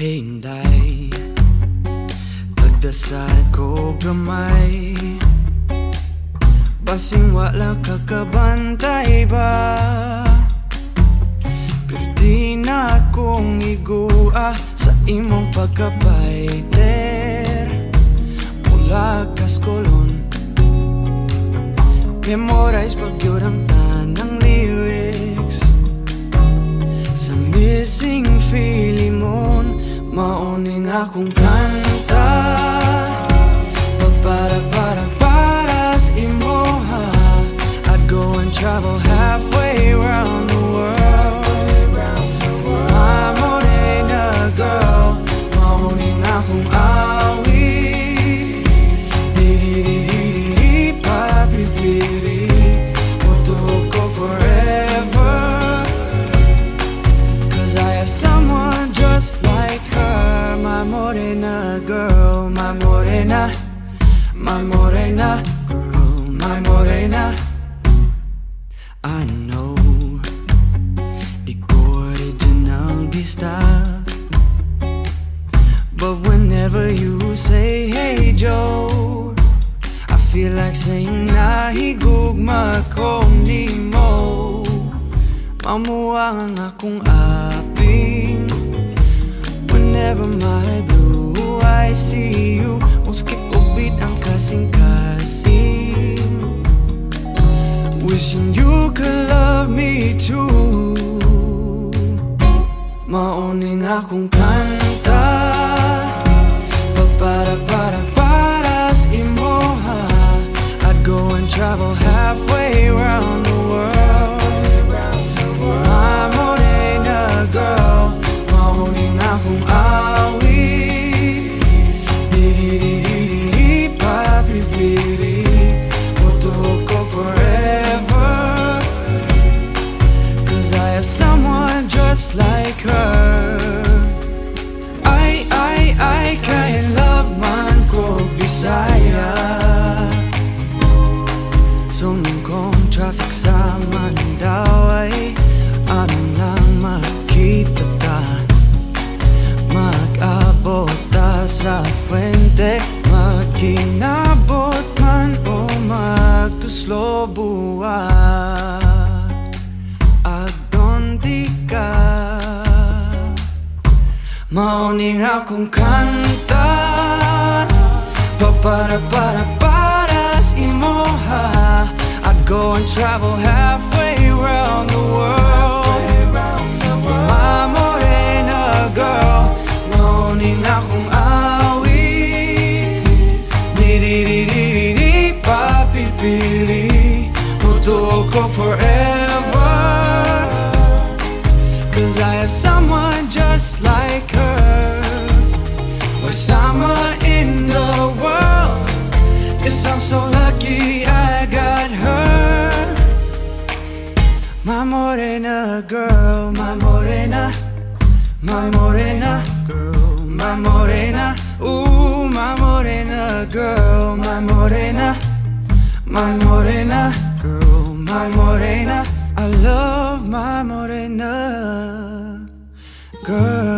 Hinday. Tagdasad ko gamay. Basing wala kakabantay ba? Pero di na akong igua Sa imong pagkabaiter Mula kaskolon. Memorize pag ang tanang lyrics. Sa missing Philemon Mauning akong kanta Para para para sa imoha. I'd go and travel halfway around My morena girl, my morena My morena girl, my morena. I know Di ko original bista But whenever you say hey Joe I feel like saying nahigugma ko ni mo. Ang akong aping Whenever my blue eyes see you. Muski ubit ang kasing-kasing Wishing you could love me too. Mauning akong kanta fuente Magkinabot man o magtuslo buwan Agdonti ka. Mauning akong kanta Pa para para para sa imoha I'd go and travel halfway around the world. My morena girl Mauning akong Mutuo ko forever. Cause I have someone just like her. We're summer in the world. Yes, I'm so lucky I got her. My morena girl, my morena. My morena girl, my morena. Ooh, my morena girl, my morena. My morena girl, my morena. I love my morena girl.